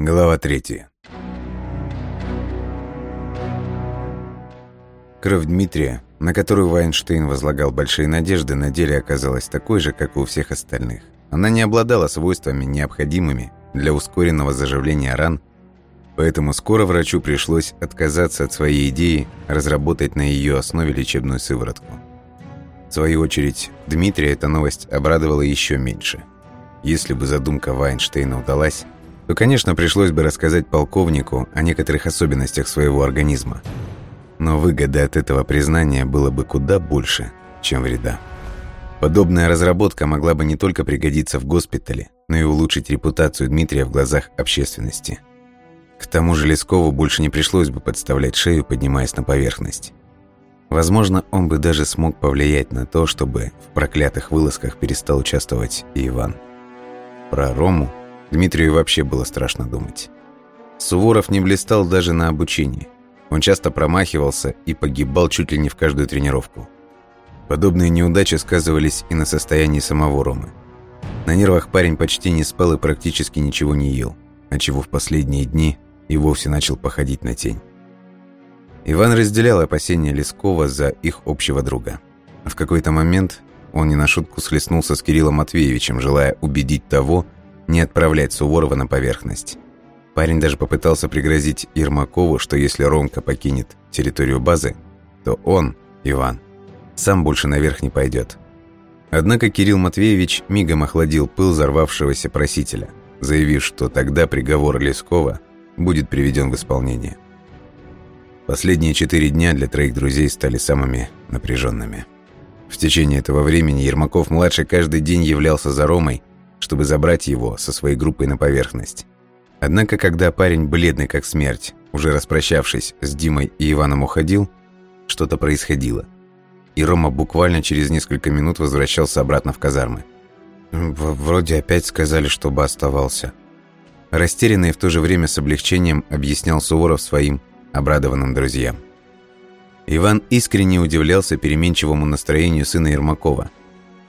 Глава третья. Кровь Дмитрия, на которую Вайнштейн возлагал большие надежды, на деле оказалась такой же, как и у всех остальных. Она не обладала свойствами, необходимыми для ускоренного заживления ран, поэтому скоро врачу пришлось отказаться от своей идеи разработать на ее основе лечебную сыворотку. В свою очередь, Дмитрия эта новость обрадовала еще меньше. Если бы задумка Вайнштейна удалась, то, конечно, пришлось бы рассказать полковнику о некоторых особенностях своего организма – но выгоды от этого признания было бы куда больше, чем вреда. Подобная разработка могла бы не только пригодиться в госпитале, но и улучшить репутацию Дмитрия в глазах общественности. К тому же Лескову больше не пришлось бы подставлять шею, поднимаясь на поверхность. Возможно, он бы даже смог повлиять на то, чтобы в проклятых вылазках перестал участвовать и Иван. Про Рому Дмитрию вообще было страшно думать. Суворов не блистал даже на обучении – он часто промахивался и погибал чуть ли не в каждую тренировку. Подобные неудачи сказывались и на состоянии самого Ромы. На нервах парень почти не спал и практически ничего не ел, отчего в последние дни и вовсе начал походить на тень. Иван разделял опасения Лескова за их общего друга. В какой-то момент он не на шутку схлестнулся с Кириллом Матвеевичем, желая убедить того не отправлять Суворова на поверхность. Парень даже попытался пригрозить Ермакову, что если Ромка покинет территорию базы, то он, Иван, сам больше наверх не пойдет. Однако Кирилл Матвеевич мигом охладил пыл взорвавшегося просителя, заявив, что тогда приговор Лескова будет приведен в исполнение. Последние четыре дня для троих друзей стали самыми напряженными. В течение этого времени Ермаков-младший каждый день являлся за Ромой, чтобы забрать его со своей группой на поверхность. Однако, когда парень, бледный как смерть, уже распрощавшись с Димой и Иваном уходил, что-то происходило. И Рома буквально через несколько минут возвращался обратно в казармы. «Вроде опять сказали, чтобы оставался». Растерянный в то же время с облегчением объяснял Суворов своим обрадованным друзьям. Иван искренне удивлялся переменчивому настроению сына Ермакова.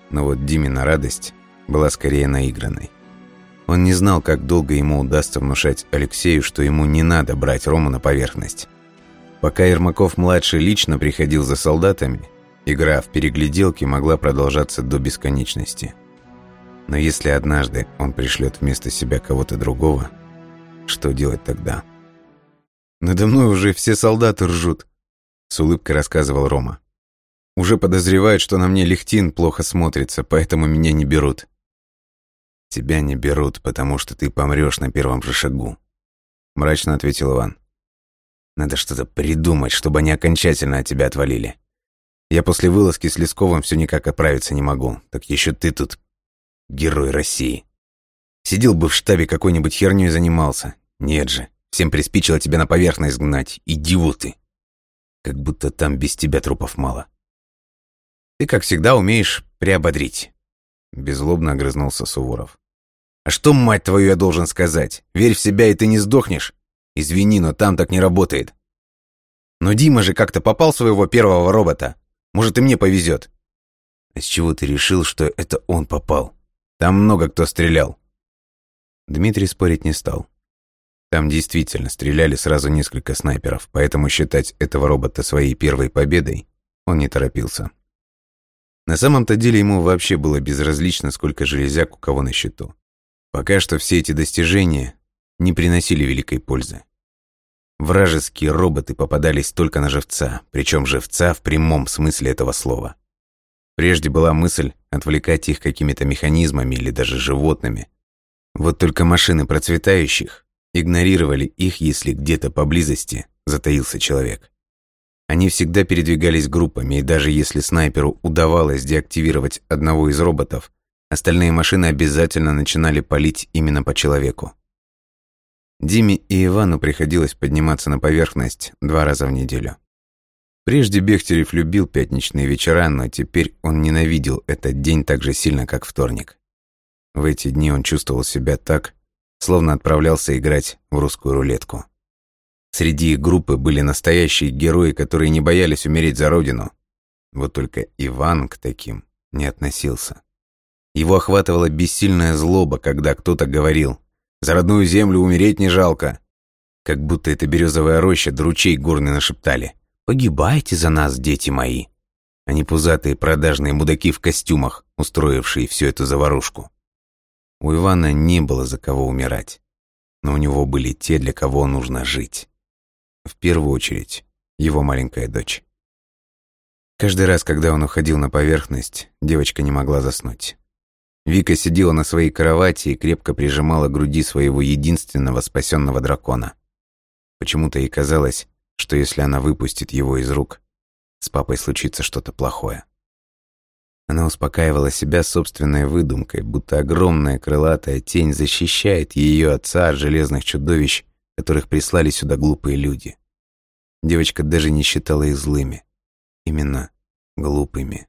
Но вот Димина радость была скорее наигранной. Он не знал, как долго ему удастся внушать Алексею, что ему не надо брать Рому на поверхность. Пока Ермаков-младший лично приходил за солдатами, игра в перегляделки могла продолжаться до бесконечности. Но если однажды он пришлет вместо себя кого-то другого, что делать тогда? «Надо мной уже все солдаты ржут», — с улыбкой рассказывал Рома. «Уже подозревают, что на мне Лехтин плохо смотрится, поэтому меня не берут. «Тебя не берут, потому что ты помрешь на первом же шагу», — мрачно ответил Иван. «Надо что-то придумать, чтобы они окончательно от тебя отвалили. Я после вылазки с Лесковым все никак отправиться не могу, так еще ты тут герой России. Сидел бы в штабе какой-нибудь херней занимался. Нет же, всем приспичило тебя на поверхность гнать, идиоты. Как будто там без тебя трупов мало. Ты, как всегда, умеешь приободрить». Беззлобно огрызнулся Суворов. «А что, мать твою, я должен сказать? Верь в себя, и ты не сдохнешь? Извини, но там так не работает. Но Дима же как-то попал своего первого робота. Может, и мне повезет». «А с чего ты решил, что это он попал? Там много кто стрелял». Дмитрий спорить не стал. Там действительно стреляли сразу несколько снайперов, поэтому считать этого робота своей первой победой он не торопился. На самом-то деле ему вообще было безразлично, сколько железяк у кого на счету. Пока что все эти достижения не приносили великой пользы. Вражеские роботы попадались только на живца, причем живца в прямом смысле этого слова. Прежде была мысль отвлекать их какими-то механизмами или даже животными. Вот только машины процветающих игнорировали их, если где-то поблизости затаился человек. Они всегда передвигались группами, и даже если снайперу удавалось деактивировать одного из роботов, Остальные машины обязательно начинали палить именно по человеку. Диме и Ивану приходилось подниматься на поверхность два раза в неделю. Прежде Бехтерев любил пятничные вечера, но теперь он ненавидел этот день так же сильно, как вторник. В эти дни он чувствовал себя так, словно отправлялся играть в русскую рулетку. Среди их группы были настоящие герои, которые не боялись умереть за родину. Вот только Иван к таким не относился. Его охватывала бессильная злоба, когда кто-то говорил За родную землю умереть не жалко!» Как будто это березовая роща да ручей горный нашептали. «Погибайте за нас, дети мои!» Они пузатые продажные мудаки в костюмах, устроившие всю эту заварушку. У Ивана не было за кого умирать, но у него были те, для кого нужно жить. В первую очередь, его маленькая дочь. Каждый раз, когда он уходил на поверхность, девочка не могла заснуть. Вика сидела на своей кровати и крепко прижимала к груди своего единственного спасенного дракона. Почему-то ей казалось, что если она выпустит его из рук, с папой случится что-то плохое. Она успокаивала себя собственной выдумкой, будто огромная крылатая тень защищает ее отца от железных чудовищ, которых прислали сюда глупые люди. Девочка даже не считала их злыми именно глупыми.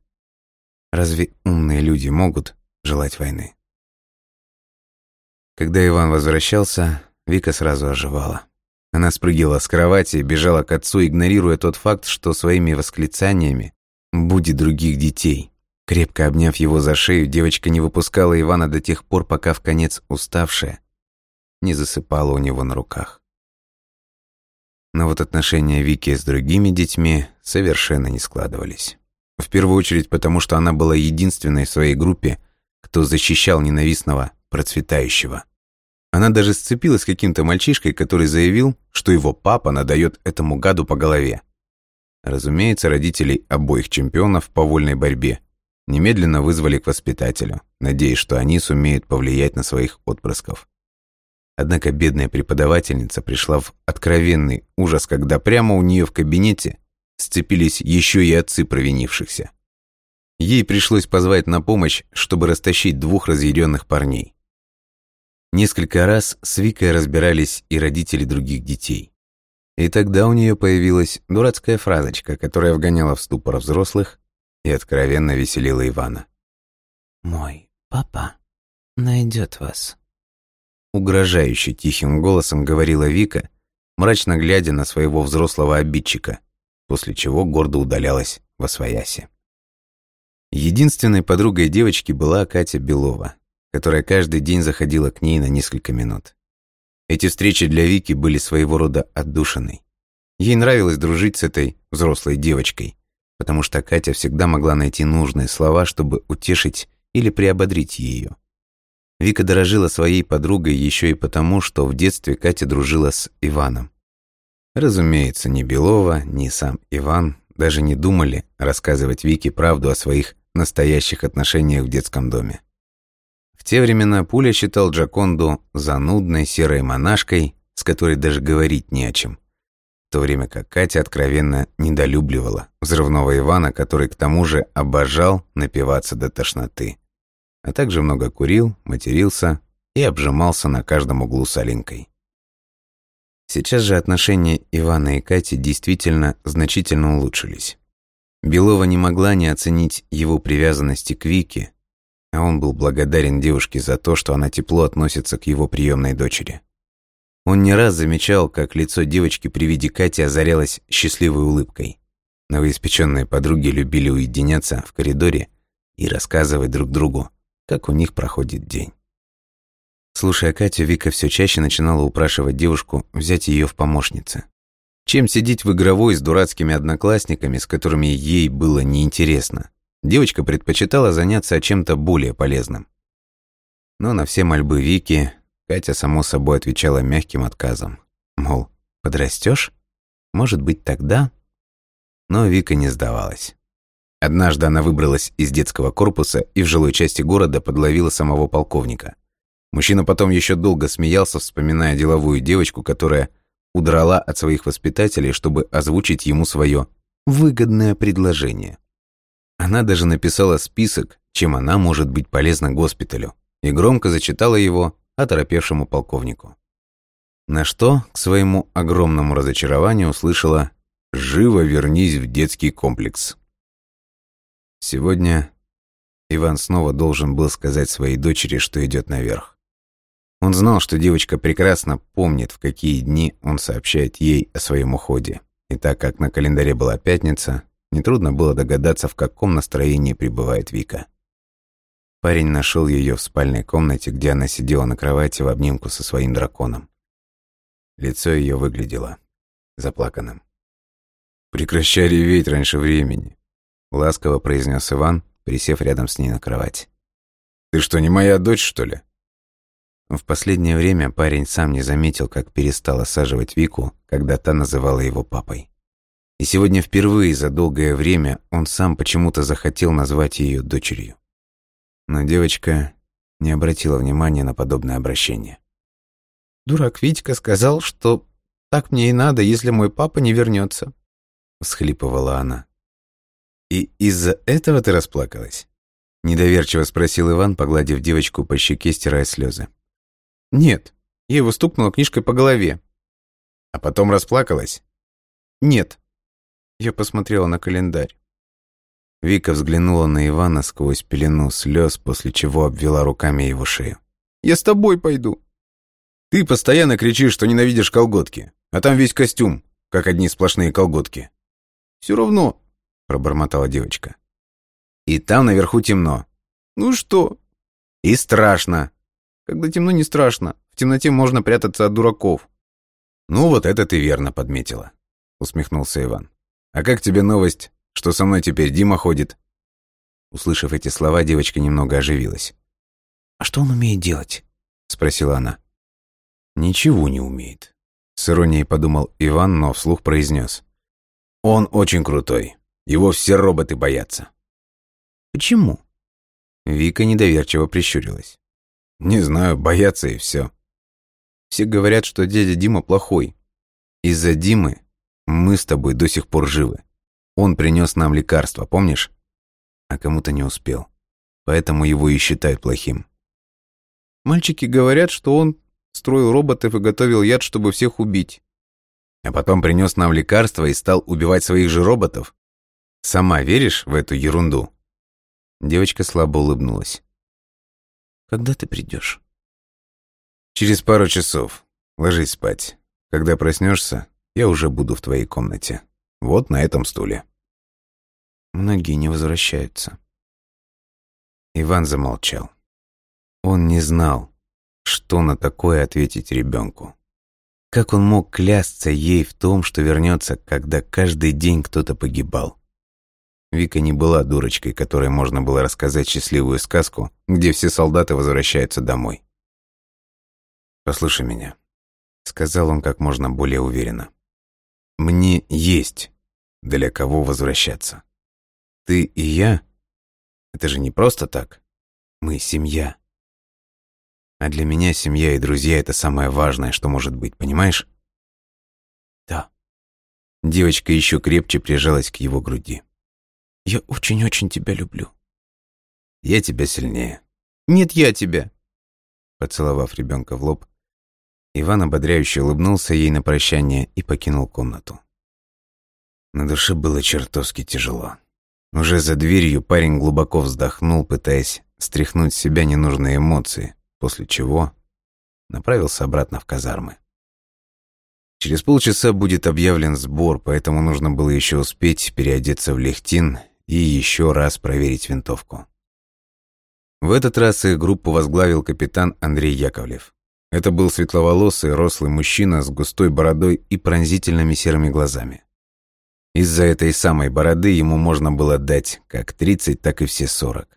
Разве умные люди могут желать войны? Когда Иван возвращался, Вика сразу оживала. Она спрыгивала с кровати бежала к отцу, игнорируя тот факт, что своими восклицаниями будет других детей. Крепко обняв его за шею, девочка не выпускала Ивана до тех пор, пока в конец уставшая не засыпала у него на руках. Но вот отношения Вики с другими детьми совершенно не складывались. В первую очередь потому, что она была единственной в своей группе, кто защищал ненавистного процветающего. Она даже сцепилась с каким-то мальчишкой, который заявил, что его папа надает этому гаду по голове. Разумеется, родителей обоих чемпионов по вольной борьбе немедленно вызвали к воспитателю, надеясь, что они сумеют повлиять на своих отпрысков. Однако бедная преподавательница пришла в откровенный ужас, когда прямо у нее в кабинете сцепились еще и отцы провинившихся. Ей пришлось позвать на помощь, чтобы растащить двух разъяренных парней. Несколько раз с Викой разбирались и родители других детей. И тогда у нее появилась дурацкая фразочка, которая вгоняла в ступор взрослых и откровенно веселила Ивана. «Мой папа найдет вас». Угрожающе тихим голосом говорила Вика, мрачно глядя на своего взрослого обидчика, после чего гордо удалялась во свояси. Единственной подругой девочки была Катя Белова, которая каждый день заходила к ней на несколько минут. Эти встречи для Вики были своего рода отдушиной. Ей нравилось дружить с этой взрослой девочкой, потому что Катя всегда могла найти нужные слова, чтобы утешить или приободрить ее. Вика дорожила своей подругой еще и потому, что в детстве Катя дружила с Иваном. Разумеется, ни Белова, ни сам Иван даже не думали рассказывать Вике правду о своих настоящих отношениях в детском доме. В те времена Пуля считал Джаконду занудной серой монашкой, с которой даже говорить не о чем. В то время как Катя откровенно недолюбливала взрывного Ивана, который к тому же обожал напиваться до тошноты а также много курил, матерился и обжимался на каждом углу с Алинкой. Сейчас же отношения Ивана и Кати действительно значительно улучшились. Белова не могла не оценить его привязанности к Вике, а он был благодарен девушке за то, что она тепло относится к его приемной дочери. Он не раз замечал, как лицо девочки при виде Кати озарялось счастливой улыбкой. Новоиспеченные подруги любили уединяться в коридоре и рассказывать друг другу, как у них проходит день. Слушая Катю, Вика все чаще начинала упрашивать девушку взять ее в помощницы. Чем сидеть в игровой с дурацкими одноклассниками, с которыми ей было неинтересно, девочка предпочитала заняться чем-то более полезным. Но на все мольбы Вики Катя само собой отвечала мягким отказом. Мол, подрастешь? Может быть, тогда? Но Вика не сдавалась. Однажды она выбралась из детского корпуса и в жилой части города подловила самого полковника. Мужчина потом еще долго смеялся, вспоминая деловую девочку, которая удрала от своих воспитателей, чтобы озвучить ему свое выгодное предложение. Она даже написала список, чем она может быть полезна госпиталю, и громко зачитала его оторопевшему полковнику. На что, к своему огромному разочарованию, услышала «Живо вернись в детский комплекс». Сегодня Иван снова должен был сказать своей дочери, что идет наверх. Он знал, что девочка прекрасно помнит, в какие дни он сообщает ей о своем уходе. И так как на календаре была пятница, нетрудно было догадаться, в каком настроении пребывает Вика. Парень нашел ее в спальной комнате, где она сидела на кровати в обнимку со своим драконом. Лицо ее выглядело заплаканным. «Прекращай реветь раньше времени», — ласково произнес Иван, присев рядом с ней на кровать. «Ты что, не моя дочь, что ли?» В последнее время парень сам не заметил, как перестал осаживать Вику, когда та называла его папой. И сегодня впервые за долгое время он сам почему-то захотел назвать ее дочерью. Но девочка не обратила внимания на подобное обращение. «Дурак Витька сказал, что так мне и надо, если мой папа не вернется», — всхлипывала она. «И из-за этого ты расплакалась?» — недоверчиво спросил Иван, погладив девочку по щеке, стирая слезы. «Нет, я его стукнула книжкой по голове». «А потом расплакалась?» «Нет». Я посмотрела на календарь. Вика взглянула на Ивана сквозь пелену слез, после чего обвела руками его шею. «Я с тобой пойду». «Ты постоянно кричишь, что ненавидишь колготки, а там весь костюм, как одни сплошные колготки». «Все равно», — пробормотала девочка. «И там наверху темно». «Ну что?» «И страшно». «Когда темно, не страшно. В темноте можно прятаться от дураков». «Ну вот это ты верно подметила», — усмехнулся Иван. «А как тебе новость что со мной теперь Дима ходит». Услышав эти слова, девочка немного оживилась. «А что он умеет делать?» — спросила она. «Ничего не умеет», — с иронией подумал Иван, но вслух произнес. «Он очень крутой. Его все роботы боятся». «Почему?» Вика недоверчиво прищурилась. «Не знаю, боятся и все. Все говорят, что дядя Дима плохой. Из-за Димы мы с тобой до сих пор живы. Он принес нам лекарство, помнишь? А кому-то не успел. Поэтому его и считают плохим. Мальчики говорят, что он строил роботов и готовил яд, чтобы всех убить. А потом принес нам лекарство и стал убивать своих же роботов? Сама веришь в эту ерунду? Девочка слабо улыбнулась. Когда ты придешь? Через пару часов. Ложись спать. Когда проснешься, я уже буду в твоей комнате. Вот на этом стуле. Многие не возвращаются. Иван замолчал. Он не знал, что на такое ответить ребенку. Как он мог клясться ей в том, что вернется, когда каждый день кто-то погибал? Вика не была дурочкой, которой можно было рассказать счастливую сказку, где все солдаты возвращаются домой. «Послушай меня», — сказал он как можно более уверенно. «Мне есть для кого возвращаться». Ты и я — это же не просто так. Мы семья. А для меня семья и друзья — это самое важное, что может быть, понимаешь? Да. Девочка еще крепче прижалась к его груди. Я очень-очень тебя люблю. Я тебя сильнее. Нет, я тебя. Поцеловав ребенка в лоб, Иван ободряюще улыбнулся ей на прощание и покинул комнату. На душе было чертовски тяжело. Уже за дверью парень глубоко вздохнул, пытаясь стряхнуть с себя ненужные эмоции, после чего направился обратно в казармы. Через полчаса будет объявлен сбор, поэтому нужно было еще успеть переодеться в лехтин и еще раз проверить винтовку. В этот раз их группу возглавил капитан Андрей Яковлев. Это был светловолосый, рослый мужчина с густой бородой и пронзительными серыми глазами. Из-за этой самой бороды ему можно было дать как 30, так и все 40.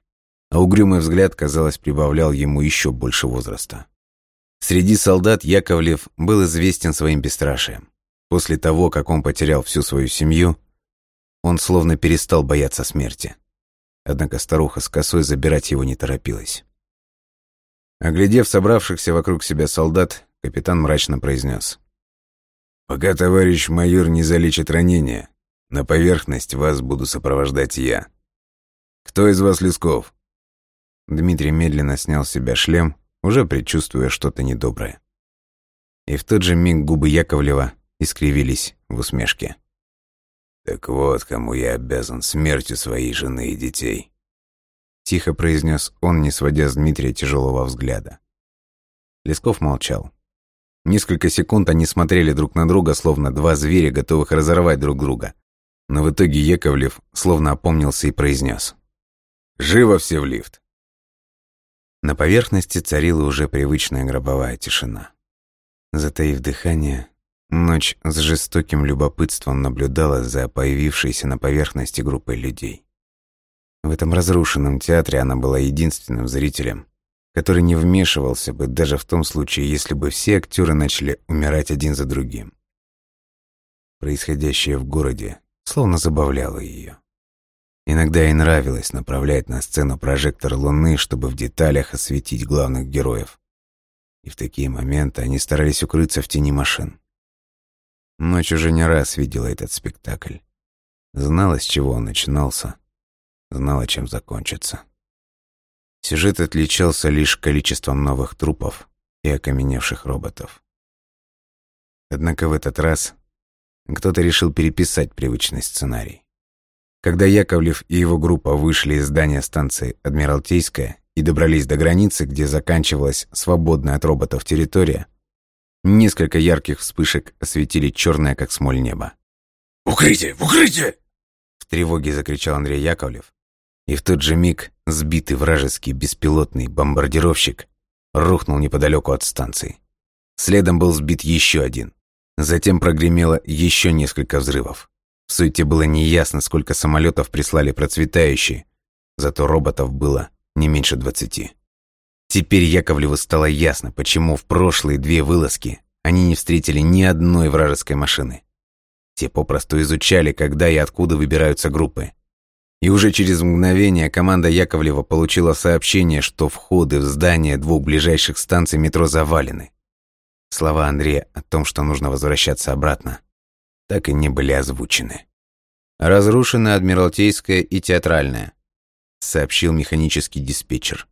А угрюмый взгляд, казалось, прибавлял ему еще больше возраста. Среди солдат Яковлев был известен своим бесстрашием. После того, как он потерял всю свою семью, он словно перестал бояться смерти. Однако старуха с косой забирать его не торопилась. Оглядев собравшихся вокруг себя солдат, капитан мрачно произнес. «Пока товарищ майор не залечит ранения, на поверхность вас буду сопровождать я. Кто из вас Лесков?» Дмитрий медленно снял с себя шлем, уже предчувствуя что-то недоброе. И в тот же миг губы Яковлева искривились в усмешке. «Так вот, кому я обязан смертью своей жены и детей», — тихо произнес он, не сводя с Дмитрия тяжелого взгляда. Лесков молчал. Несколько секунд они смотрели друг на друга, словно два зверя, готовых разорвать друг друга. Но в итоге Яковлев словно опомнился и произнес. «Живо все в лифт!» На поверхности царила уже привычная гробовая тишина. Затаив дыхание, ночь с жестоким любопытством наблюдала за появившейся на поверхности группой людей. В этом разрушенном театре она была единственным зрителем, который не вмешивался бы даже в том случае, если бы все актеры начали умирать один за другим. Происходящее в городе словно забавляло ее. Иногда ей нравилось направлять на сцену прожектор луны, чтобы в деталях осветить главных героев. И в такие моменты они старались укрыться в тени машин. Ночь уже не раз видела этот спектакль. Знала, с чего он начинался, знала, чем закончится. Сюжет отличался лишь количеством новых трупов и окаменевших роботов. Однако в этот раз кто-то решил переписать привычный сценарий. Когда Яковлев и его группа вышли из здания станции Адмиралтейская и добрались до границы, где заканчивалась свободная от роботов территория, несколько ярких вспышек осветили черное, как смоль небо. «Укрытие! В укрытие!» В тревоге закричал Андрей Яковлев. И в тот же миг сбитый вражеский беспилотный бомбардировщик рухнул неподалеку от станции. Следом был сбит еще один. Затем прогремело еще несколько взрывов. В суете было неясно, сколько самолетов прислали процветающие, зато роботов было не меньше двадцати. Теперь Яковлеву стало ясно, почему в прошлые две вылазки они не встретили ни одной вражеской машины. Те попросту изучали, когда и откуда выбираются группы. И уже через мгновение команда Яковлева получила сообщение, что входы в здание двух ближайших станций метро завалены. Слова Андрея о том, что нужно возвращаться обратно, так и не были озвучены. «Разрушены Адмиралтейская и Театральная», — сообщил механический диспетчер.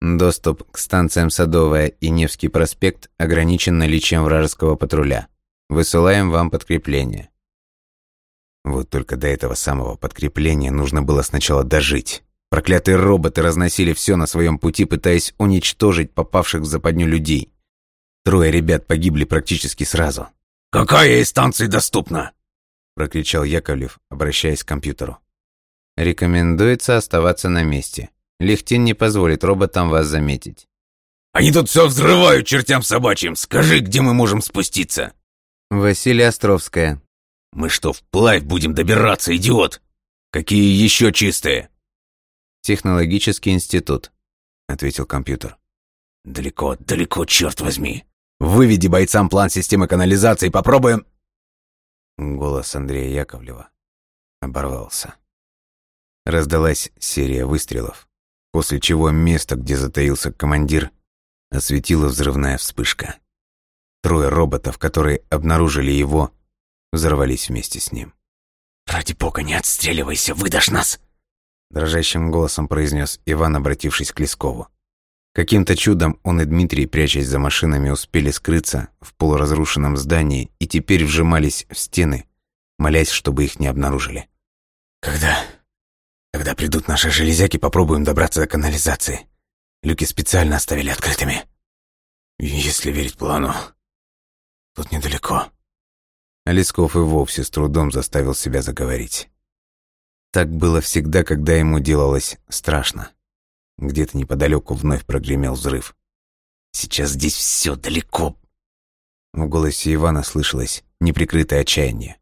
«Доступ к станциям Садовая и Невский проспект ограничен наличием вражеского патруля. Высылаем вам подкрепление». Вот только до этого самого подкрепления нужно было сначала дожить. Проклятые роботы разносили все на своем пути, пытаясь уничтожить попавших в западню людей. Трое ребят погибли практически сразу. «Какая из станций доступна?» – прокричал Яковлев, обращаясь к компьютеру. «Рекомендуется оставаться на месте. Лихтин не позволит роботам вас заметить». «Они тут все взрывают чертям собачьим. Скажи, где мы можем спуститься?» «Василия Островская». «Мы что, вплавь будем добираться, идиот? Какие еще чистые?» «Технологический институт», — ответил компьютер. «Далеко, далеко, черт возьми. Выведи бойцам план системы канализации, попробуем...» Голос Андрея Яковлева оборвался. Раздалась серия выстрелов, после чего место, где затаился командир, осветила взрывная вспышка. Трое роботов, которые обнаружили его, взорвались вместе с ним. «Ради бога, не отстреливайся, выдашь нас!» Дрожащим голосом произнес Иван, обратившись к Лескову. Каким-то чудом он и Дмитрий, прячась за машинами, успели скрыться в полуразрушенном здании и теперь вжимались в стены, молясь, чтобы их не обнаружили. «Когда... когда придут наши железяки, попробуем добраться до канализации. Люки специально оставили открытыми. Если верить плану, тут недалеко». Лесков и вовсе с трудом заставил себя заговорить. Так было всегда, когда ему делалось страшно. Где-то неподалеку вновь прогремел взрыв. «Сейчас здесь все далеко!» В голосе Ивана слышалось неприкрытое отчаяние.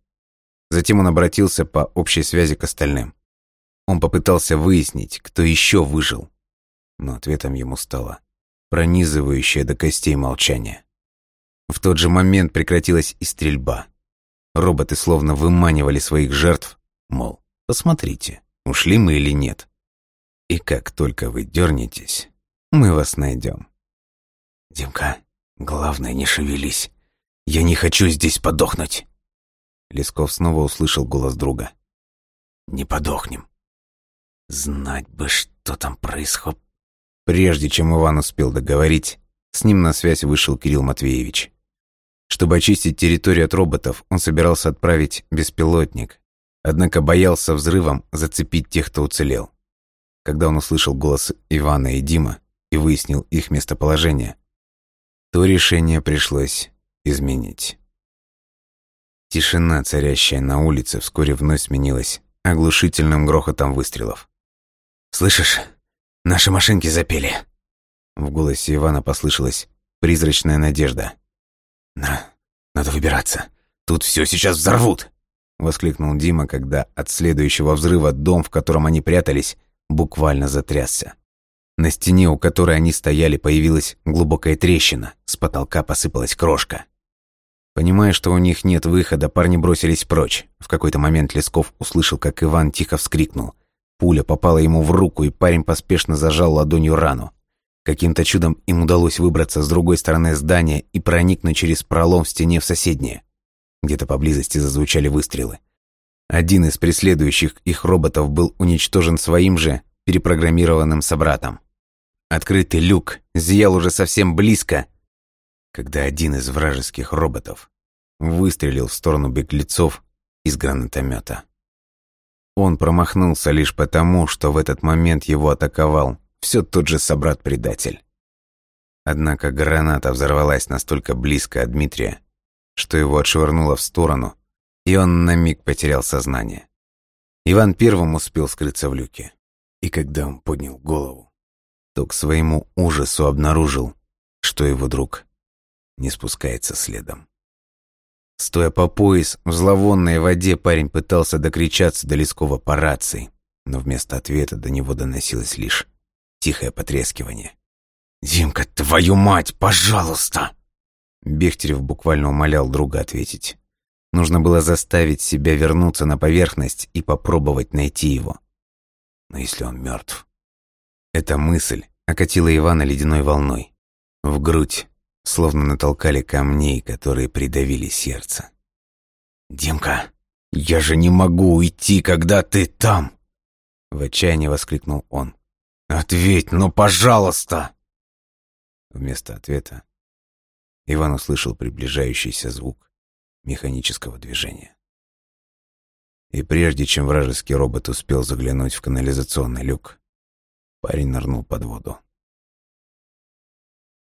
Затем он обратился по общей связи к остальным. Он попытался выяснить, кто еще выжил. Но ответом ему стало пронизывающее до костей молчание. В тот же момент прекратилась и стрельба. Роботы словно выманивали своих жертв, мол, посмотрите, ушли мы или нет. И как только вы дернетесь, мы вас найдем. Димка, главное, не шевелись. Я не хочу здесь подохнуть. Лесков снова услышал голос друга. Не подохнем. Знать бы, что там происходит. Прежде чем Иван успел договорить, с ним на связь вышел Кирилл Матвеевич. Чтобы очистить территорию от роботов, он собирался отправить беспилотник, однако боялся взрывом зацепить тех, кто уцелел. Когда он услышал голос Ивана и Дима и выяснил их местоположение, то решение пришлось изменить. Тишина, царящая на улице, вскоре вновь сменилась оглушительным грохотом выстрелов. «Слышишь? Наши машинки запели!» В голосе Ивана послышалась призрачная надежда. «На, надо выбираться. Тут все сейчас взорвут!» Воскликнул Дима, когда от следующего взрыва дом, в котором они прятались, буквально затрясся. На стене, у которой они стояли, появилась глубокая трещина, с потолка посыпалась крошка. Понимая, что у них нет выхода, парни бросились прочь. В какой-то момент Лесков услышал, как Иван тихо вскрикнул. Пуля попала ему в руку, и парень поспешно зажал ладонью рану. Каким-то чудом им удалось выбраться с другой стороны здания и проникнуть через пролом в стене в соседнее. Где-то поблизости зазвучали выстрелы. Один из преследующих их роботов был уничтожен своим же перепрограммированным собратом. Открытый люк зиял уже совсем близко, когда один из вражеских роботов выстрелил в сторону беглецов из гранатомета. Он промахнулся лишь потому, что в этот момент его атаковал все тот же собрат-предатель. Однако граната взорвалась настолько близко от Дмитрия, что его отшвырнуло в сторону, и он на миг потерял сознание. Иван первым успел скрыться в люке, и когда он поднял голову, то к своему ужасу обнаружил, что его друг не спускается следом. Стоя по пояс, в зловонной воде парень пытался докричаться до Лескова по рации, но вместо ответа до него доносилось лишь тихое потрескивание. «Димка, твою мать, пожалуйста!» Бехтерев буквально умолял друга ответить. Нужно было заставить себя вернуться на поверхность и попробовать найти его. Но если он мертв? Эта мысль окатила Ивана ледяной волной. В грудь словно натолкали камней, которые придавили сердце. «Димка, я же не могу уйти, когда ты там!» В отчаянии воскликнул он. «Ответь, ну, пожалуйста!» Вместо ответа Иван услышал приближающийся звук механического движения. И прежде чем вражеский робот успел заглянуть в канализационный люк, парень нырнул под воду.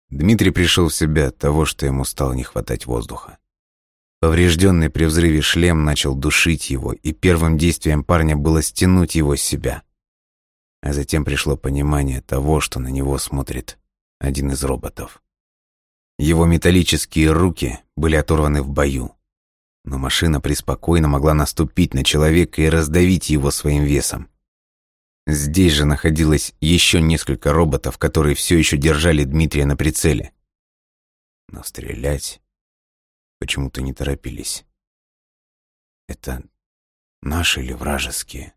Дмитрий пришел в себя от того, что ему стало не хватать воздуха. Поврежденный при взрыве шлем начал душить его, и первым действием парня было стянуть его с себя. А затем пришло понимание того, что на него смотрит один из роботов. Его металлические руки были оторваны в бою, но машина преспокойно могла наступить на человека и раздавить его своим весом. Здесь же находилось еще несколько роботов, которые все еще держали Дмитрия на прицеле. Но стрелять почему-то не торопились. Это наши или вражеские?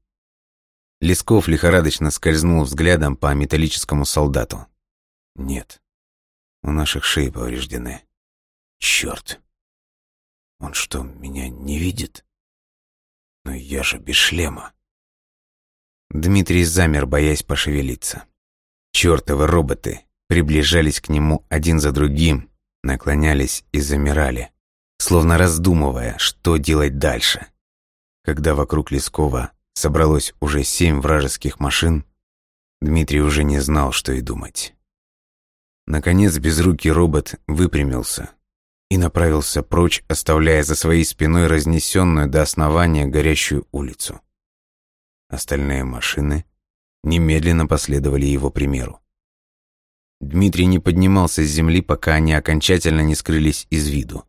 Лесков лихорадочно скользнул взглядом по металлическому солдату. Нет, у наших шеи повреждены. Черт! Он что, меня не видит? Но я же без шлема. Дмитрий замер, боясь пошевелиться. Чёртовы роботы приближались к нему один за другим, наклонялись и замирали, словно раздумывая, что делать дальше. Когда вокруг Лескова собралось уже семь вражеских машин, Дмитрий уже не знал, что и думать. Наконец безрукий робот выпрямился и направился прочь, оставляя за своей спиной разнесенную до основания горящую улицу. Остальные машины немедленно последовали его примеру. Дмитрий не поднимался с земли, пока они окончательно не скрылись из виду.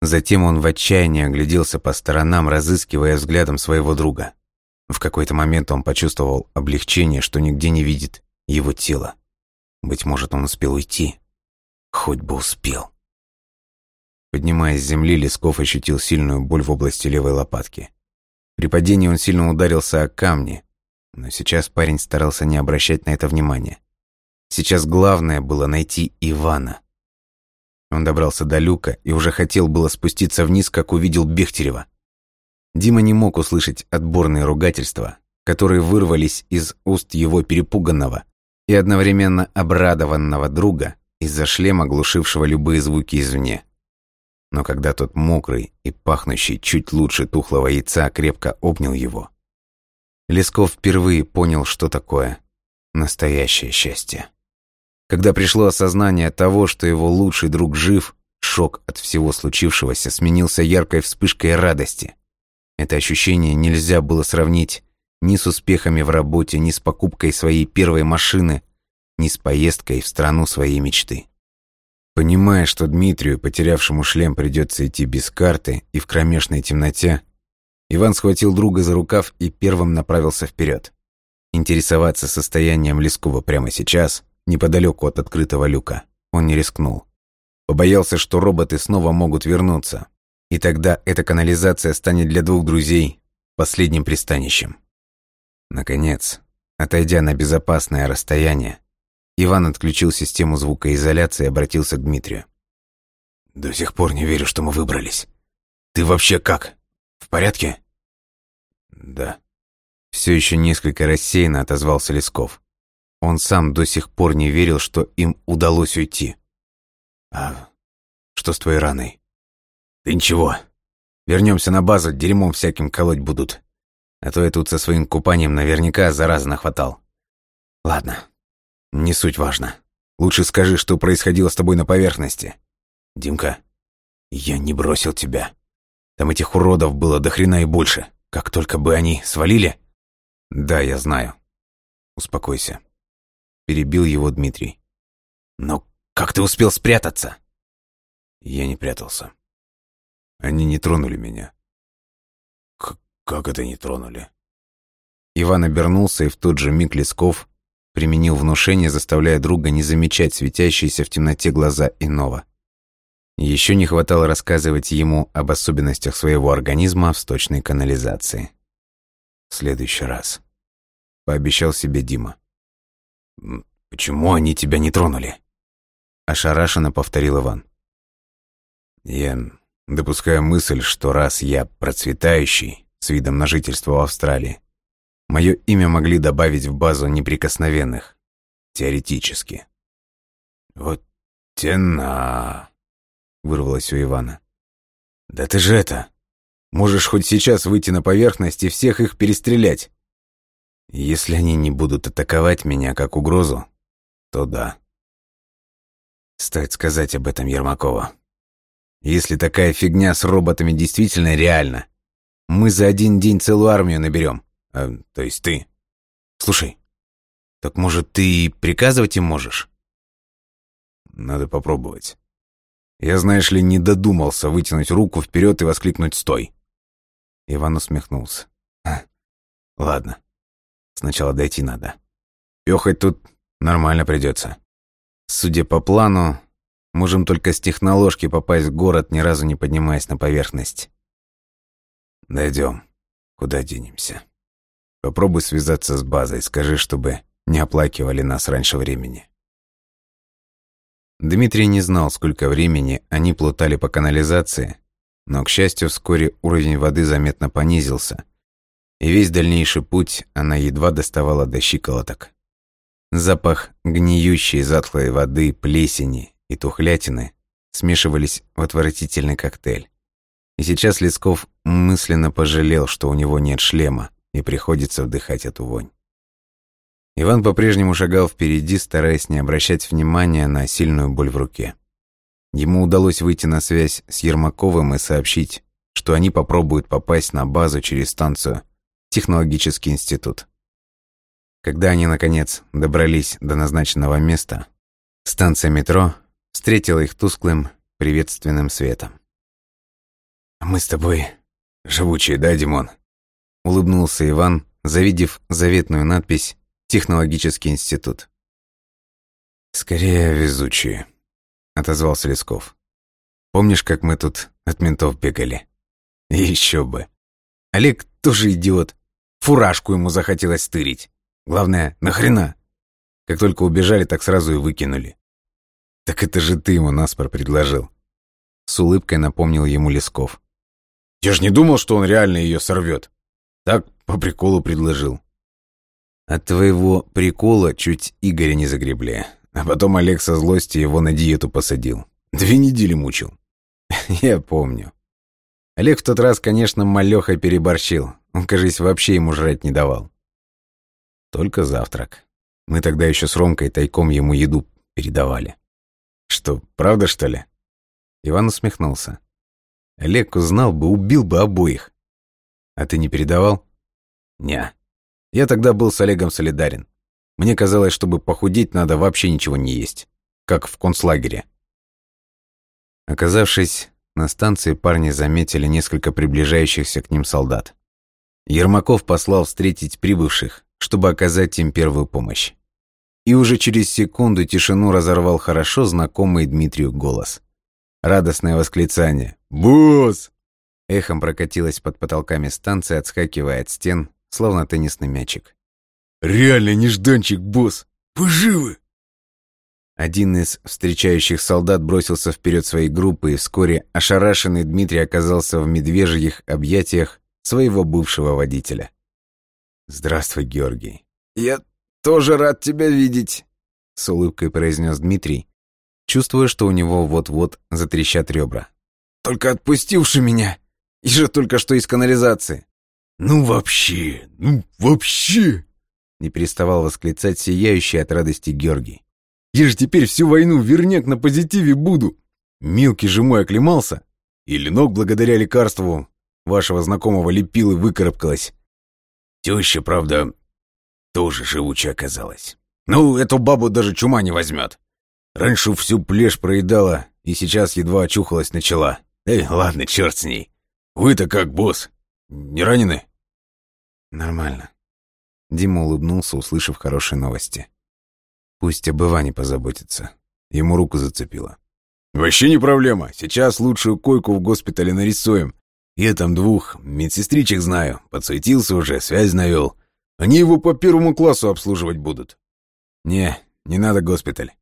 Затем он в отчаянии огляделся по сторонам, разыскивая взглядом своего друга. В какой-то момент он почувствовал облегчение, что нигде не видит его тело. Быть может, он успел уйти. Хоть бы успел. Поднимаясь с земли, Лесков ощутил сильную боль в области левой лопатки. При падении он сильно ударился о камни, но сейчас парень старался не обращать на это внимания. Сейчас главное было найти Ивана. Он добрался до люка и уже хотел было спуститься вниз, как увидел Бехтерева. Дима не мог услышать отборные ругательства, которые вырвались из уст его перепуганного и одновременно обрадованного друга из-за шлема, глушившего любые звуки извне но когда тот мокрый и пахнущий чуть лучше тухлого яйца крепко обнял его, Лесков впервые понял, что такое настоящее счастье. Когда пришло осознание того, что его лучший друг жив, шок от всего случившегося сменился яркой вспышкой радости. Это ощущение нельзя было сравнить ни с успехами в работе, ни с покупкой своей первой машины, ни с поездкой в страну своей мечты. Понимая, что Дмитрию, потерявшему шлем, придется идти без карты и в кромешной темноте, Иван схватил друга за рукав и первым направился вперед. Интересоваться состоянием Лескова прямо сейчас, неподалеку от открытого люка, он не рискнул. Побоялся, что роботы снова могут вернуться, и тогда эта канализация станет для двух друзей последним пристанищем. Наконец, отойдя на безопасное расстояние, Иван отключил систему звукоизоляции и обратился к Дмитрию. «До сих пор не верю, что мы выбрались. Ты вообще как? В порядке?» «Да». Все еще несколько рассеянно отозвался Лесков. Он сам до сих пор не верил, что им удалось уйти. «А что с твоей раной?» «Да ничего. Вернемся на базу, дерьмом всяким колоть будут. А то я тут со своим купанием наверняка зараза нахватал. Ладно, не суть важно. Лучше скажи, что происходило с тобой на поверхности. Димка, я не бросил тебя. Там этих уродов было до хрена и больше. Как только бы они свалили... Да, я знаю. Успокойся. Перебил его Дмитрий. Но как ты успел спрятаться? Я не прятался. Они не тронули меня. Как это не тронули? Иван обернулся, и в тот же миг Лесков Применил внушение, заставляя друга не замечать светящиеся в темноте глаза иного. Еще не хватало рассказывать ему об особенностях своего организма в сточной канализации. В следующий раз. Пообещал себе Дима. «Почему они тебя не тронули?» Ошарашенно повторил Иван. Я допускаю мысль, что раз я процветающий, с видом на жительство в Австралии, Мое имя могли добавить в базу неприкосновенных. Теоретически. «Вот тена!» — вырвалось у Ивана. «Да ты же это! Можешь хоть сейчас выйти на поверхность и всех их перестрелять. Если они не будут атаковать меня как угрозу, то да. Стоит сказать об этом Ермакова. Если такая фигня с роботами действительно реальна, мы за один день целую армию наберем. А, то есть ты? Слушай, так может ты приказывать им можешь? Надо попробовать. Я, знаешь ли, не додумался вытянуть руку вперед и воскликнуть «Стой!». Иван усмехнулся. Ладно, сначала дойти надо. Пёхать тут нормально придется. Судя по плану, можем только с техноложки попасть в город, ни разу не поднимаясь на поверхность. Дойдем. Куда денемся? Попробуй связаться с базой, скажи, чтобы не оплакивали нас раньше времени. Дмитрий не знал, сколько времени они плутали по канализации, но, к счастью, вскоре уровень воды заметно понизился, и весь дальнейший путь она едва доставала до щиколоток. Запах гниющей затхлой воды, плесени и тухлятины смешивались в отвратительный коктейль. И сейчас Лесков мысленно пожалел, что у него нет шлема, и приходится вдыхать эту вонь. Иван по-прежнему шагал впереди, стараясь не обращать внимания на сильную боль в руке. Ему удалось выйти на связь с Ермаковым и сообщить, что они попробуют попасть на базу через станцию «Технологический институт». Когда они, наконец, добрались до назначенного места, станция метро встретила их тусклым приветственным светом. «Мы с тобой живучие, да, Димон?» Улыбнулся Иван, завидев заветную надпись «Технологический институт». «Скорее везучие», — отозвался Лесков. «Помнишь, как мы тут от ментов бегали?» Еще бы. Олег тоже идиот. Фуражку ему захотелось стырить. Главное, нахрена? Как только убежали, так сразу и выкинули. Так это же ты ему наспор предложил. С улыбкой напомнил ему Лесков. Я ж не думал, что он реально ее сорвет. Так по приколу предложил. От твоего прикола чуть Игоря не загребли. А потом Олег со злости его на диету посадил. Две недели мучил. Я помню. Олег в тот раз, конечно, малёхой переборщил. Он, кажись, вообще ему жрать не давал. Только завтрак. Мы тогда еще с Ромкой тайком ему еду передавали. Что, правда, что ли? Иван усмехнулся. Олег узнал бы, убил бы обоих. А ты не передавал? Не. Я тогда был с Олегом солидарен. Мне казалось, чтобы похудеть, надо вообще ничего не есть. Как в концлагере. Оказавшись на станции, парни заметили несколько приближающихся к ним солдат. Ермаков послал встретить прибывших, чтобы оказать им первую помощь. И уже через секунду тишину разорвал хорошо знакомый Дмитрию голос. Радостное восклицание «Босс!» Эхом прокатилось под потолками станции, отскакивая от стен, словно теннисный мячик. «Реально нежданчик, босс! Вы живы?» Один из встречающих солдат бросился вперед своей группы, и вскоре ошарашенный Дмитрий оказался в медвежьих объятиях своего бывшего водителя. «Здравствуй, Георгий». «Я тоже рад тебя видеть», — с улыбкой произнес Дмитрий, чувствуя, что у него вот-вот затрещат ребра. «Только отпустивши меня, и же только что из канализации». «Ну вообще, ну вообще!» Не переставал восклицать сияющий от радости Георгий. «Я же теперь всю войну верняк на позитиве буду! Милки же мой оклемался, и ленок благодаря лекарству вашего знакомого лепил и выкарабкалась. Теща, правда, тоже живучая оказалась. Ну, эту бабу даже чума не возьмет. Раньше всю плешь проедала, и сейчас едва очухалась начала. Эй, ладно, черт с ней. Вы-то как, босс? Не ранены? Нормально. Дима улыбнулся, услышав хорошие новости. Пусть об Иване позаботится. Ему руку зацепило. Вообще не проблема. Сейчас лучшую койку в госпитале нарисуем. Я там двух медсестричек знаю. Подсуетился уже, связь навел. Они его по первому классу обслуживать будут. Не, не надо госпиталь.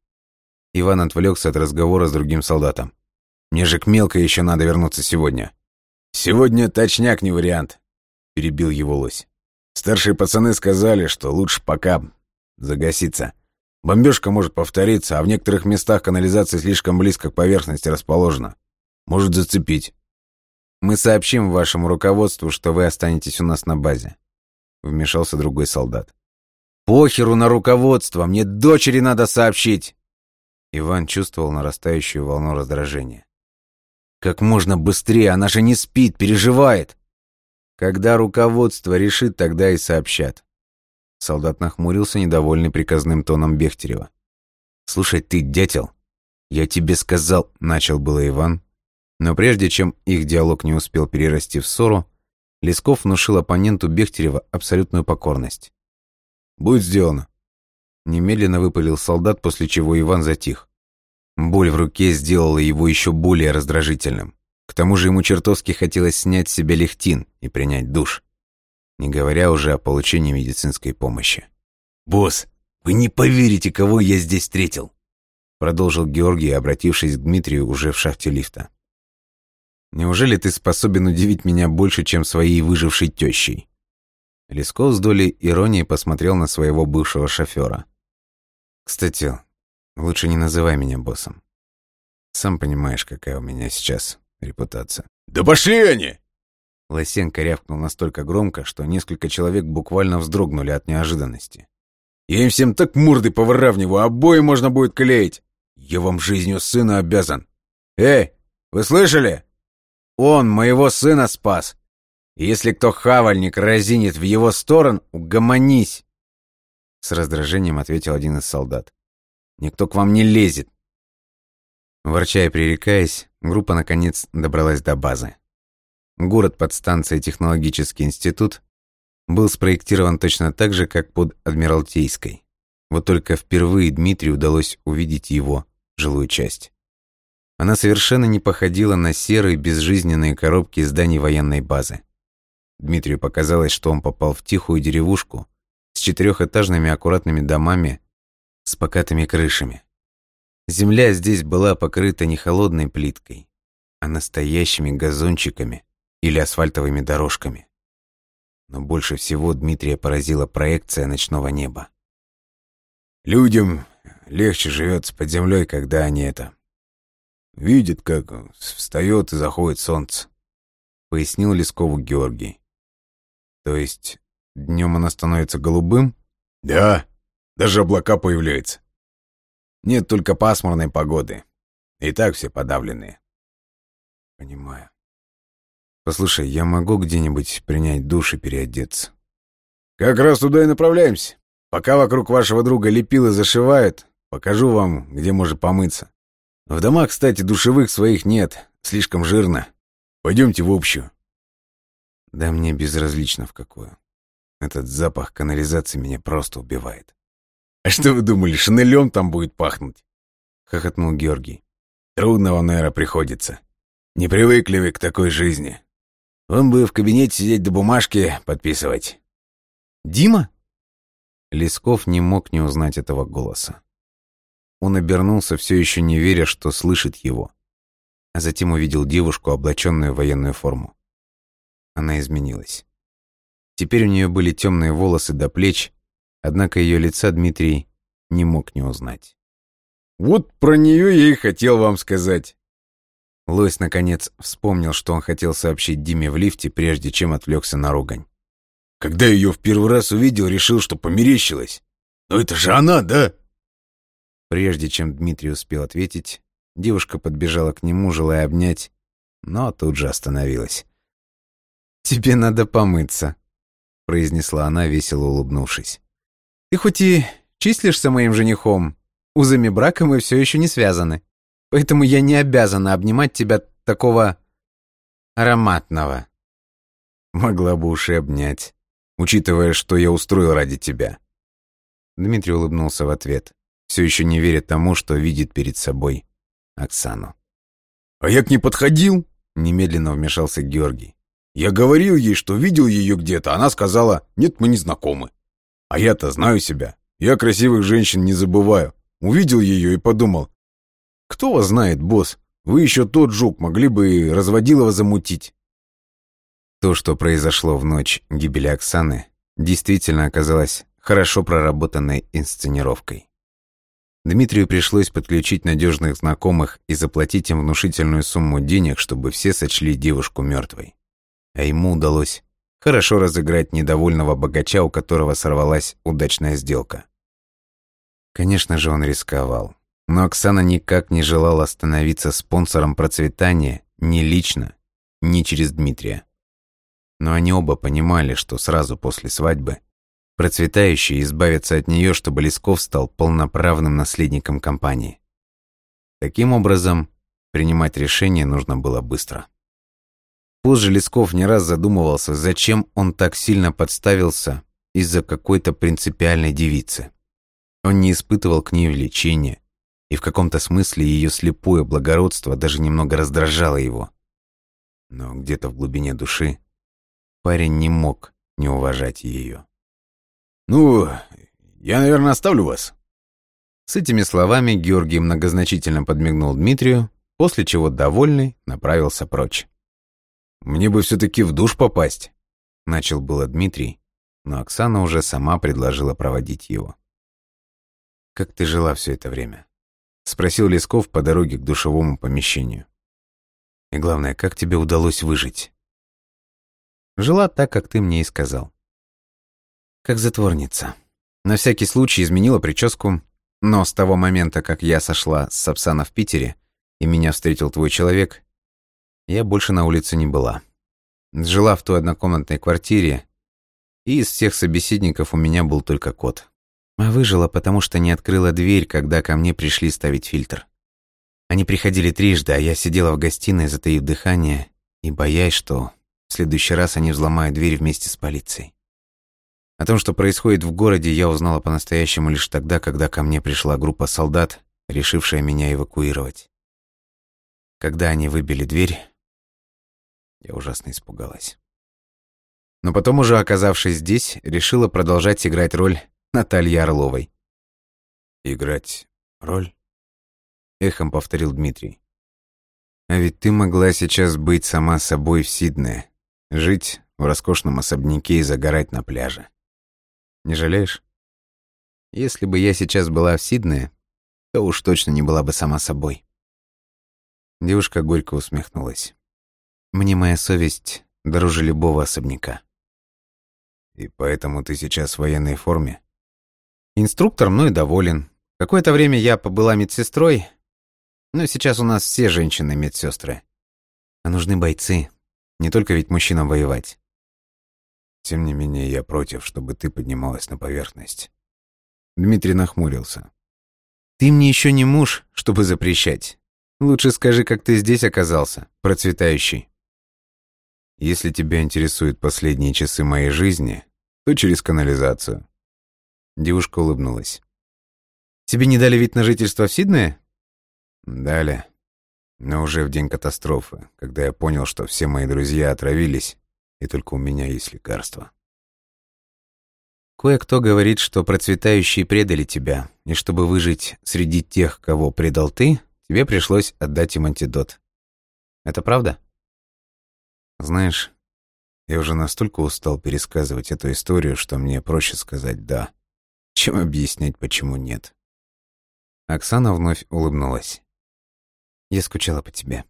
Иван отвлекся от разговора с другим солдатом. Мне же к мелкой еще надо вернуться сегодня. Сегодня точняк не вариант, перебил его лось. Старшие пацаны сказали, что лучше пока загаситься. Бомбежка может повториться, а в некоторых местах канализация слишком близко к поверхности расположена. Может зацепить. Мы сообщим вашему руководству, что вы останетесь у нас на базе. Вмешался другой солдат. Похеру на руководство, мне дочери надо сообщить. Иван чувствовал нарастающую волну раздражения. Как можно быстрее, она же не спит, переживает. Когда руководство решит, тогда и сообщат. Солдат нахмурился, недовольный приказным тоном Бехтерева. «Слушай, ты, дятел, я тебе сказал...» — начал было Иван. Но прежде чем их диалог не успел перерасти в ссору, Лесков внушил оппоненту Бехтерева абсолютную покорность. «Будет сделано». Немедленно выпалил солдат, после чего Иван затих. Боль в руке сделала его еще более раздражительным. К тому же ему чертовски хотелось снять с себя лехтин и принять душ, не говоря уже о получении медицинской помощи. «Босс, вы не поверите, кого я здесь встретил!» Продолжил Георгий, обратившись к Дмитрию уже в шахте лифта. «Неужели ты способен удивить меня больше, чем своей выжившей тещей?» Лесков с долей иронии посмотрел на своего бывшего шофера. «Кстати, лучше не называй меня боссом. Сам понимаешь, какая у меня сейчас репутация. «Да пошли они!» Лосенко рявкнул настолько громко, что несколько человек буквально вздрогнули от неожиданности. «Я им всем так морды повыравниваю, обои можно будет клеить! Я вам жизнью сына обязан! Эй, вы слышали? Он моего сына спас! если кто хавальник разинет в его сторону, угомонись!» С раздражением ответил один из солдат. «Никто к вам не лезет!» Ворча и пререкаясь, группа наконец добралась до базы. Город под станцией «Технологический институт» был спроектирован точно так же, как под Адмиралтейской. Вот только впервые Дмитрию удалось увидеть его жилую часть. Она совершенно не походила на серые безжизненные коробки зданий военной базы. Дмитрию показалось, что он попал в тихую деревушку с четырехэтажными аккуратными домами с покатыми крышами. Земля здесь была покрыта не холодной плиткой, а настоящими газончиками или асфальтовыми дорожками. Но больше всего Дмитрия поразила проекция ночного неба. Людям легче живется под землей, когда они это видят, как встает и заходит солнце, пояснил Лескову Георгий. То есть днем оно становится голубым? Да, даже облака появляются. Нет только пасмурной погоды. И так все подавленные. Понимаю. Послушай, я могу где-нибудь принять душ и переодеться? Как раз туда и направляемся. Пока вокруг вашего друга лепилы зашивают, покажу вам, где можно помыться. В домах, кстати, душевых своих нет, слишком жирно. Пойдемте в общую. Да мне безразлично в какую. Этот запах канализации меня просто убивает. А что вы думали, шанелем там будет пахнуть? Хохотнул Георгий. Трудно вам, наверное, приходится. Не привыкли вы к такой жизни. Он бы в кабинете сидеть до бумажки подписывать. «Дима?» Лесков не мог не узнать этого голоса. Он обернулся, все еще не веря, что слышит его. А затем увидел девушку, облаченную в военную форму. Она изменилась. Теперь у нее были темные волосы до плеч, однако ее лица Дмитрий не мог не узнать. «Вот про нее я и хотел вам сказать». Лось, наконец, вспомнил, что он хотел сообщить Диме в лифте, прежде чем отвлекся на ругань. Когда ее в первый раз увидел, решил, что померещилась. Но это же она, да? Прежде чем Дмитрий успел ответить, девушка подбежала к нему, желая обнять, но тут же остановилась. «Тебе надо помыться», — произнесла она, весело улыбнувшись. «Ты хоть и числишься моим женихом, узами брака мы все еще не связаны, поэтому я не обязана обнимать тебя такого ароматного». «Могла бы уж и обнять, учитывая, что я устроил ради тебя». Дмитрий улыбнулся в ответ все еще не веря тому, что видит перед собой Оксану. «А я к ней подходил?» — немедленно вмешался Георгий. «Я говорил ей, что видел ее где-то. Она сказала, нет, мы не знакомы. А я-то знаю себя. Я красивых женщин не забываю. Увидел ее и подумал, кто вас знает, босс? Вы еще тот жук, могли бы разводилова замутить. То, что произошло в ночь гибели Оксаны, действительно оказалось хорошо проработанной инсценировкой. Дмитрию пришлось подключить надежных знакомых и заплатить им внушительную сумму денег, чтобы все сочли девушку мертвой. А ему удалось хорошо разыграть недовольного богача, у которого сорвалась удачная сделка. Конечно же, он рисковал. Но Оксана никак не желала становиться спонсором процветания ни лично, ни через Дмитрия. Но они оба понимали, что сразу после свадьбы Процветающие избавятся от нее, чтобы Лесков стал полноправным наследником компании. Таким образом, принимать решение нужно было быстро. Позже Лесков не раз задумывался, зачем он так сильно подставился из-за какой-то принципиальной девицы. Он не испытывал к ней влечения, и в каком-то смысле ее слепое благородство даже немного раздражало его. Но где-то в глубине души парень не мог не уважать ее. «Ну, я, наверное, оставлю вас». С этими словами Георгий многозначительно подмигнул Дмитрию, после чего, довольный, направился прочь. «Мне бы все-таки в душ попасть», — начал было Дмитрий, но Оксана уже сама предложила проводить его. «Как ты жила все это время?» — спросил Лесков по дороге к душевому помещению. «И главное, как тебе удалось выжить?» «Жила так, как ты мне и сказал как затворница. На всякий случай изменила прическу, но с того момента, как я сошла с Сапсана в Питере и меня встретил твой человек, я больше на улице не была. Жила в той однокомнатной квартире, и из всех собеседников у меня был только кот. А выжила, потому что не открыла дверь, когда ко мне пришли ставить фильтр. Они приходили трижды, а я сидела в гостиной, затаив дыхание, и боясь, что в следующий раз они взломают дверь вместе с полицией. О том, что происходит в городе, я узнала по-настоящему лишь тогда, когда ко мне пришла группа солдат, решившая меня эвакуировать. Когда они выбили дверь, я ужасно испугалась. Но потом, уже оказавшись здесь, решила продолжать играть роль Натальи Орловой. «Играть роль?» — эхом повторил Дмитрий. «А ведь ты могла сейчас быть сама собой в Сиднее, жить в роскошном особняке и загорать на пляже. Не жалеешь? Если бы я сейчас была в Сиднее, то уж точно не была бы сама собой. Девушка горько усмехнулась. Мне моя совесть дороже любого особняка. И поэтому ты сейчас в военной форме? Инструктор мной доволен. Какое-то время я побыла медсестрой, но сейчас у нас все женщины медсестры. А нужны бойцы. Не только ведь мужчинам воевать. Тем не менее, я против, чтобы ты поднималась на поверхность. Дмитрий нахмурился. «Ты мне еще не муж, чтобы запрещать. Лучше скажи, как ты здесь оказался, процветающий». «Если тебя интересуют последние часы моей жизни, то через канализацию». Девушка улыбнулась. «Тебе не дали вид на жительство в Сиднее?» «Дали. Но уже в день катастрофы, когда я понял, что все мои друзья отравились, и только у меня есть лекарство». Кое-кто говорит, что процветающие предали тебя, и чтобы выжить среди тех, кого предал ты, тебе пришлось отдать им антидот. Это правда? Знаешь, я уже настолько устал пересказывать эту историю, что мне проще сказать «да», чем объяснять, почему нет. Оксана вновь улыбнулась. Я скучала по тебе.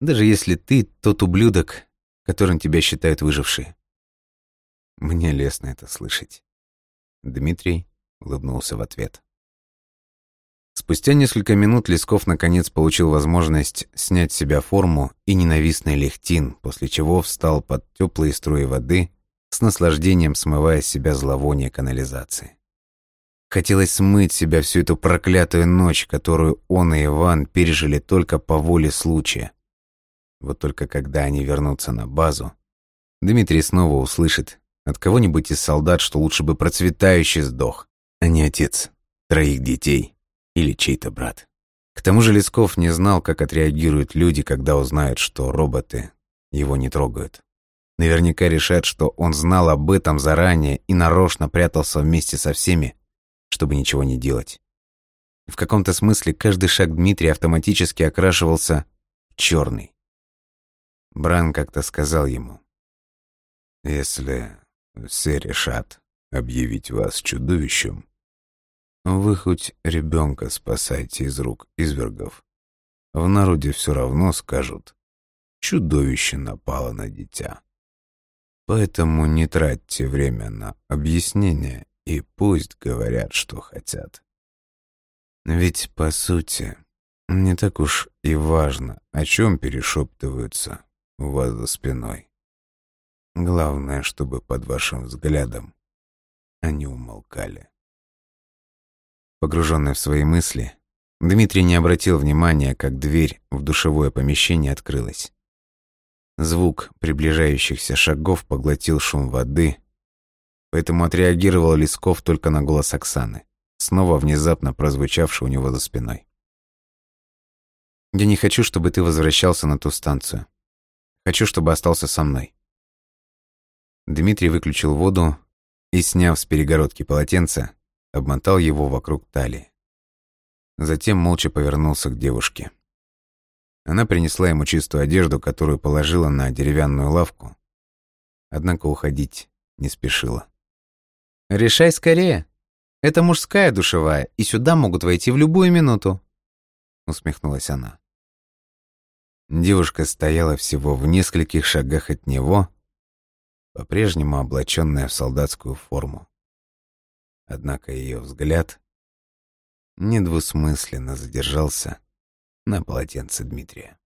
Даже если ты тот ублюдок, которым тебя считают выжившие. Мне лестно это слышать. Дмитрий улыбнулся в ответ. Спустя несколько минут Лесков наконец получил возможность снять с себя форму и ненавистный лехтин, после чего встал под теплые струи воды, с наслаждением смывая с себя зловоние канализации. Хотелось смыть себя всю эту проклятую ночь, которую он и Иван пережили только по воле случая. Вот только когда они вернутся на базу, Дмитрий снова услышит от кого-нибудь из солдат, что лучше бы процветающий сдох, а не отец троих детей или чей-то брат. К тому же Лесков не знал, как отреагируют люди, когда узнают, что роботы его не трогают. Наверняка решат, что он знал об этом заранее и нарочно прятался вместе со всеми, чтобы ничего не делать. В каком-то смысле каждый шаг Дмитрия автоматически окрашивался в черный. Бран как-то сказал ему, «Если все решат объявить вас чудовищем, вы хоть ребенка спасайте из рук извергов. В народе все равно скажут, чудовище напало на дитя. Поэтому не тратьте время на объяснения и пусть говорят, что хотят. Ведь, по сути, не так уж и важно, о чем перешептываются у вас за спиной. Главное, чтобы под вашим взглядом они умолкали. Погруженный в свои мысли, Дмитрий не обратил внимания, как дверь в душевое помещение открылась. Звук приближающихся шагов поглотил шум воды, поэтому отреагировал Лесков только на голос Оксаны, снова внезапно прозвучавший у него за спиной. «Я не хочу, чтобы ты возвращался на ту станцию. Хочу, чтобы остался со мной. Дмитрий выключил воду и, сняв с перегородки полотенце, обмотал его вокруг талии. Затем молча повернулся к девушке. Она принесла ему чистую одежду, которую положила на деревянную лавку, однако уходить не спешила. «Решай скорее. Это мужская душевая, и сюда могут войти в любую минуту», — усмехнулась она. Девушка стояла всего в нескольких шагах от него, по-прежнему облаченная в солдатскую форму. Однако ее взгляд недвусмысленно задержался на полотенце Дмитрия.